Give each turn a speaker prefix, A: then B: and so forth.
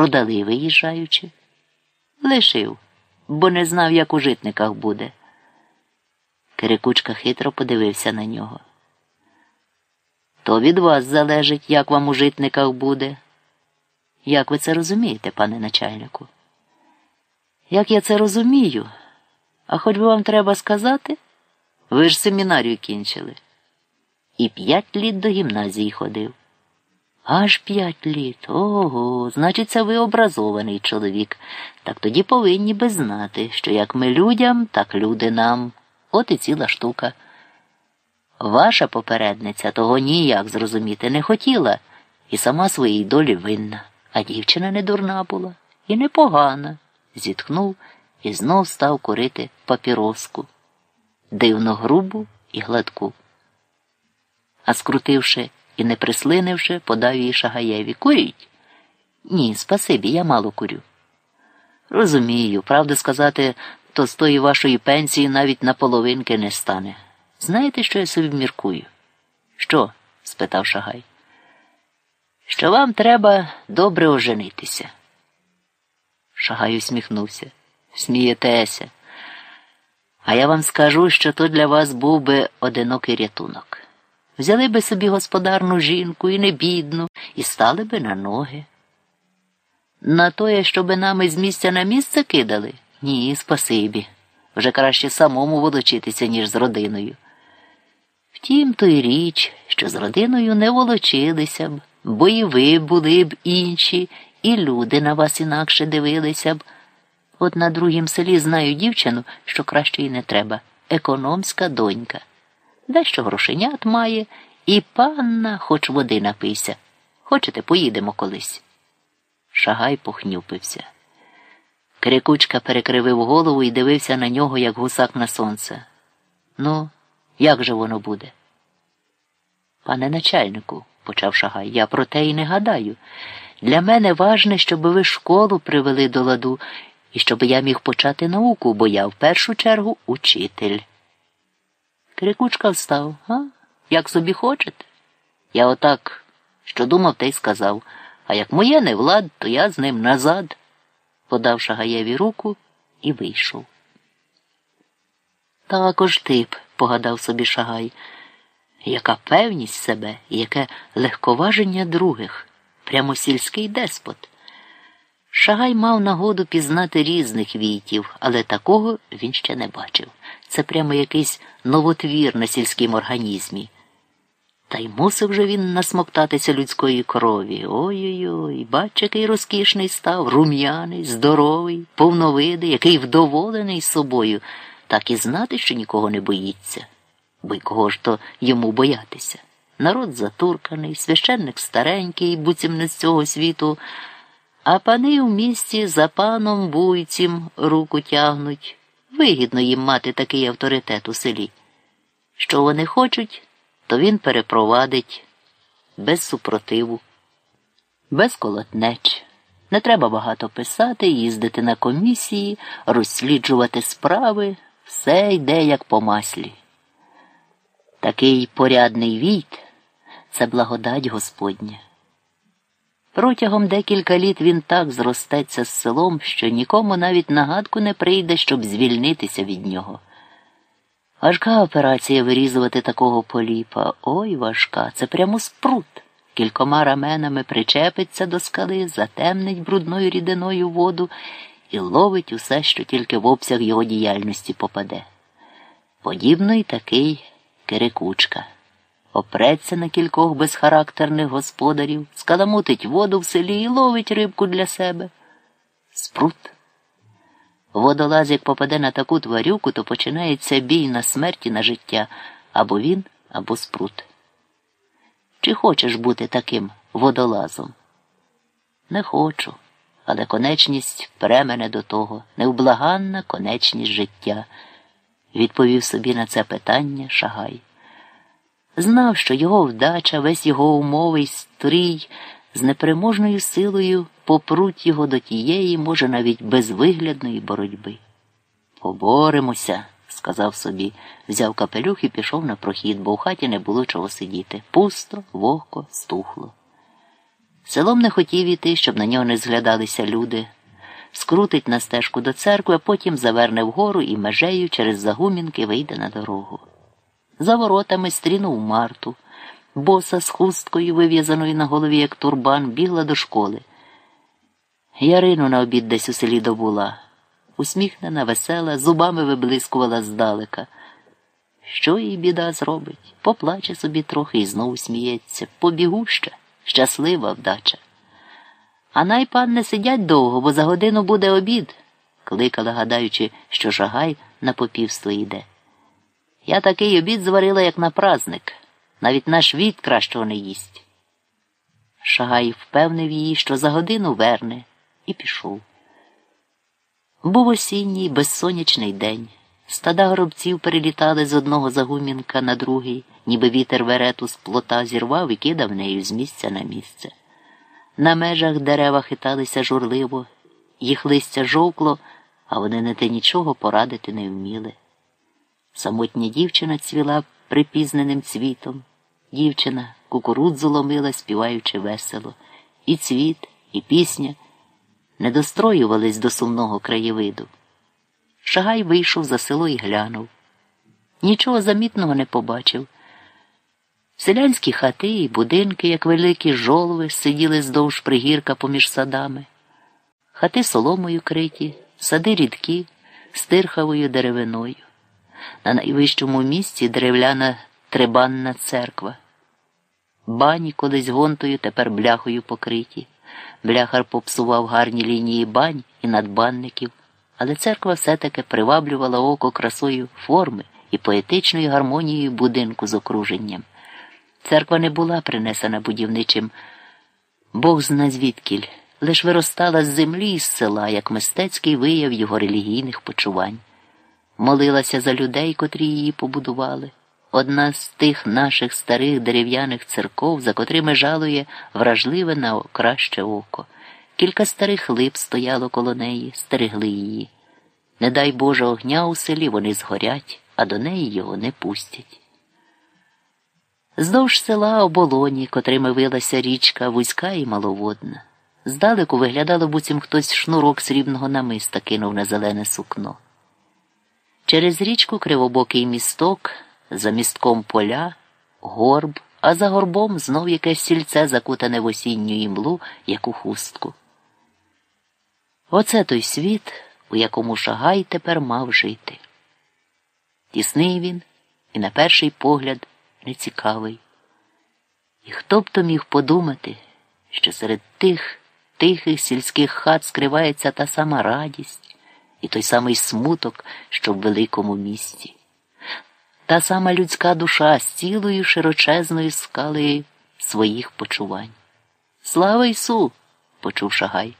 A: Продали виїжджаючи. Лишив, бо не знав, як у житниках буде. Кирикучка хитро подивився на нього. То від вас залежить, як вам у житниках буде. Як ви це розумієте, пане начальнику? Як я це розумію? А хоч би вам треба сказати, ви ж семінарію кінчили. І п'ять літ до гімназії ходив. Аж п'ять літ. Ого, значить, це ви образований чоловік. Так тоді повинні би знати, що як ми людям, так люди нам. От і ціла штука. Ваша попередниця того ніяк зрозуміти не хотіла і сама своїй долі винна. А дівчина не дурна була і непогана. Зітхнув і знов став курити папіроску, дивно грубу і гладку. А скрутивши і не прислинивши, подав їй Шагаєві. Куріть? Ні, спасибі, я мало курю. Розумію, правду сказати, то з тої вашої пенсії навіть на половинки не стане. Знаєте, що я собі міркую? Що? спитав Шагай. Що вам треба добре оженитися. Шагай усміхнувся. Смієтеся. А я вам скажу, що то для вас був би одинокий рятунок. Взяли би собі господарну жінку і не бідну, і стали би на ноги. На тоє, щоби нами з місця на місце кидали? Ні, спасибі. Вже краще самому волочитися, ніж з родиною. Втім, то й річ, що з родиною не волочилися б, бо і ви були б інші, і люди на вас інакше дивилися б. От на другім селі знаю дівчину, що краще й не треба економська донька. Дещо грошенят має, і панна хоч води напийся. Хочете, поїдемо колись. Шагай похнюпився. Крикучка перекривив голову і дивився на нього, як гусак на сонце. Ну, як же воно буде? Пане начальнику, почав Шагай, я про те й не гадаю. Для мене важне, щоб ви школу привели до ладу і щоб я міг почати науку, бо я в першу чергу учитель. Крикучка встав, а? Як собі хочете? Я отак, що думав, те й сказав. А як моє не влад, то я з ним назад, подав Шагаєві руку і вийшов. Також тип, погадав собі Шагай, яка певність себе яке легковаження других, прямо сільський деспот. Шагай мав нагоду пізнати різних війтів, але такого він ще не бачив. Це прямо якийсь новотвір на сільському організмі. Та й мусив же він насмоктатися людської крові. Ой-ой-ой, бач, який розкішний став, рум'яний, здоровий, повновидий, який вдоволений собою, так і знати, що нікого не боїться. Бо й кого ж то йому боятися? Народ затурканий, священник старенький, буцім не з цього світу. А пани в місті за паном буйцім руку тягнуть. Вигідно їм мати такий авторитет у селі. Що вони хочуть, то він перепровадить без супротиву, без колотнеч. Не треба багато писати, їздити на комісії, розсліджувати справи, все йде як по маслі. Такий порядний війт це благодать Господня. Протягом декілька літ він так зростеться з селом, що нікому навіть нагадку не прийде, щоб звільнитися від нього. Важка операція вирізувати такого поліпа. Ой важка, це прямо спрут. Кількома раменами причепиться до скали, затемнить брудною рідиною воду і ловить усе, що тільки в обсяг його діяльності попаде. Подібно й такий Кирикучка опреться на кількох безхарактерних господарів, скаламутить воду в селі і ловить рибку для себе. Спрут. Водолаз, як попаде на таку тварюку, то починається бій на смерті на життя або він, або спрут. Чи хочеш бути таким водолазом? Не хочу, але конечність пре мене до того, невблаганна конечність життя, відповів собі на це питання Шагай. Знав, що його вдача, весь його умовий стрій з непереможною силою попруть його до тієї, може, навіть безвиглядної боротьби. Поборемося, сказав собі, взяв капелюх і пішов на прохід, бо в хаті не було чого сидіти. Пусто, вогко, стухло. Селом не хотів іти, щоб на нього не зглядалися люди. Скрутить на стежку до церкви, а потім заверне вгору і межею через загумінки вийде на дорогу. За воротами стрінув Марту. Боса з хусткою, вив'язаною на голові, як турбан, бігла до школи. Ярину на обід десь у селі добула. Усміхнена, весела, зубами виблискувала здалека. Що їй біда зробить? Поплаче собі трохи і знову сміється. Побігуща, щаслива вдача. А най пан не сидять довго, бо за годину буде обід, кликала, гадаючи, що жагай на попівство йде. Я такий обід зварила, як на праздник. Навіть наш від кращого не їсть. Шагай впевнив її, що за годину верне, і пішов. Був осінній безсонячний день. Стада горобців перелітали з одного загумінка на другий, ніби вітер верету з плота зірвав і кидав нею з місця на місце. На межах дерева хиталися журливо, їх листя жовкло, а вони не те нічого порадити не вміли. Самотня дівчина цвіла припізненим цвітом. Дівчина кукурудзу ломила, співаючи весело. І цвіт, і пісня не достроювались до сумного краєвиду. Шагай вийшов за село і глянув. Нічого замітного не побачив. Селянські хати і будинки, як великі жолови, сиділи здовж пригірка поміж садами. Хати соломою криті, сади рідкі, стирхавою деревиною. На найвищому місці деревляна трибанна церква. Бані колись гонтою, тепер бляхою покриті. Бляхар попсував гарні лінії бань і надбанників, але церква все-таки приваблювала око красою форми і поетичною гармонією будинку з окруженням. Церква не була принесена будівничим, Бог зна звідкіль, лиш виростала з землі і з села, як мистецький вияв його релігійних почувань. Молилася за людей, котрі її побудували. Одна з тих наших старих дерев'яних церков, за котрими жалує вражливе на краще око. Кілька старих лип стояло коло неї, стерегли її. Не дай Боже огня у селі вони згорять, а до неї його не пустять. Здовж села оболоні, котрими вилася річка, вузька і маловодна. Здалеку виглядало, буцім хтось шнурок срібного намиста кинув на зелене сукно. Через річку кривобокий місток, за містком поля, горб, а за горбом знов якесь сільце, закутане в осінню імлу, як у хустку. Оце той світ, у якому шагай тепер мав жити. Тісний він і, на перший погляд, нецікавий. І хто б то міг подумати, що серед тих тихих сільських хат скривається та сама радість і той самий смуток, що в великому місті, та сама людська душа з цілою широчезною скалею своїх почувань. Слава Ісу! почув Шагай.